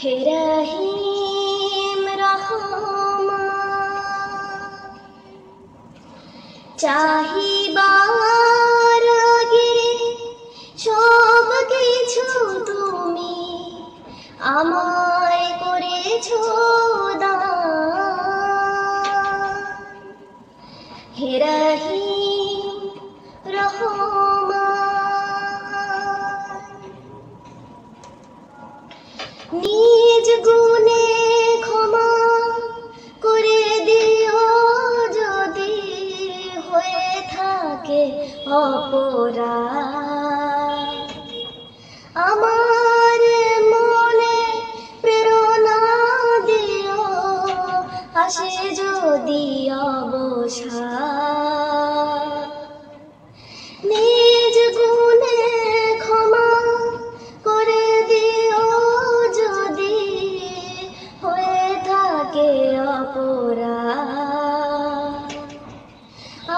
হে রহিম রহমান চাহিবার আগে সব কিছু তুমি আমায় করেছ।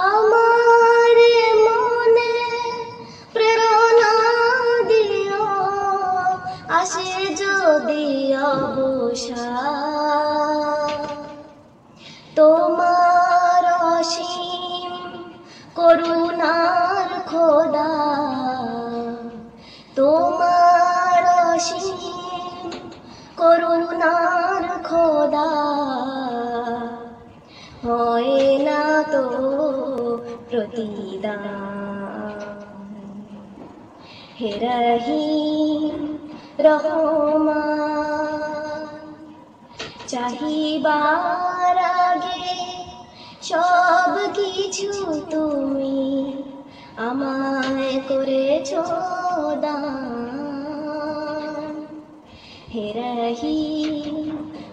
আমার মনে প্রেরণা দিও আসে যদি অবসাদ প্রতিদান হে চাহিবার আগে সব কিছু তুমি আমায় করেছ দান। হে রহিম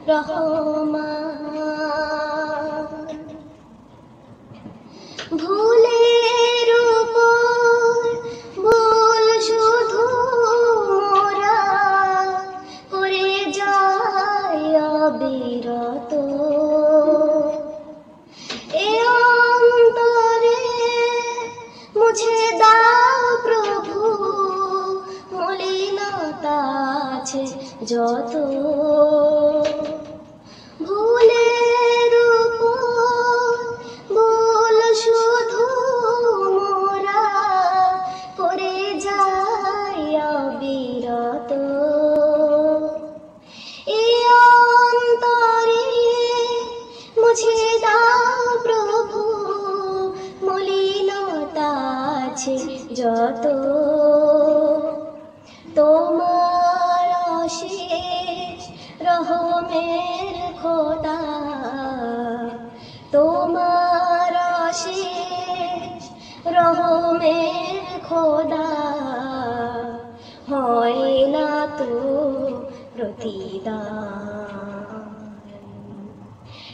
রহমান ভুলের যত ভুলের ভুল শুধু মোরা করে মুছে প্রভু মলিনতা যত রহমের খোদা, হয় না তো প্রতিদান।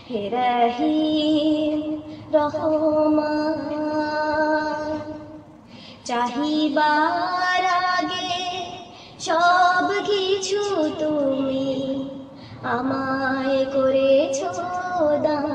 হে রহিম চাহিবার আগে সব কিছু তুমি আমায় করেছ দান।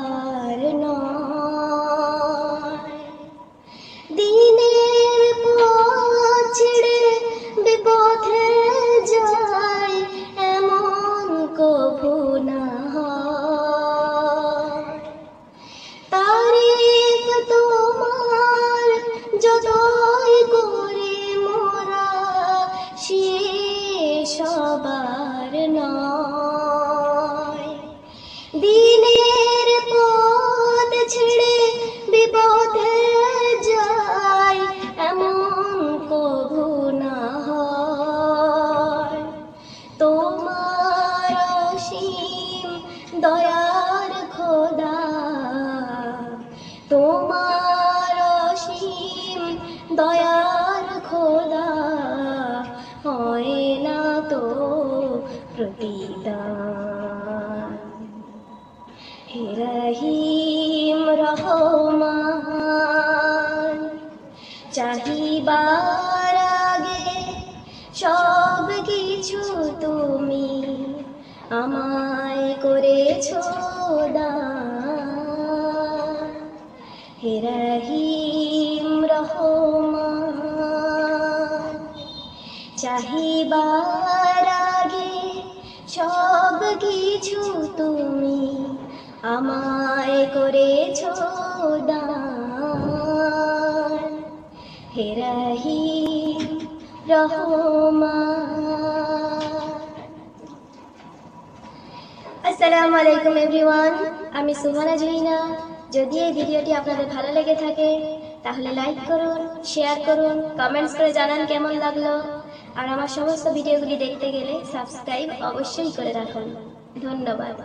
দয়ার খোদা, তোমার অসীম দয়ার খোদা, হয় না তো প্রতিদান। হে রহিম রহমান, চাহিবার আগে সব কিছু তুমি আমায় করেছ দান। হে রহিম রহমান, চাহিবার আগে সব কিছু তুমি আমায় করেছ দান। হে রহিম আসসালামু আলাইকুম এভরিওয়ান, আমি সুমনা জৈনা যদি এই ভিডিওটি আপনাদের ভালো লেগে থাকে, তাহলে লাইক করুন, শেয়ার করুন, কমেন্টস করে জানান কেমন লাগল। আর আমার সমস্ত ভিডিওগুলি দেখতে গেলে সাবস্ক্রাইব অবশ্যই করে রাখুন। ধন্যবাদ।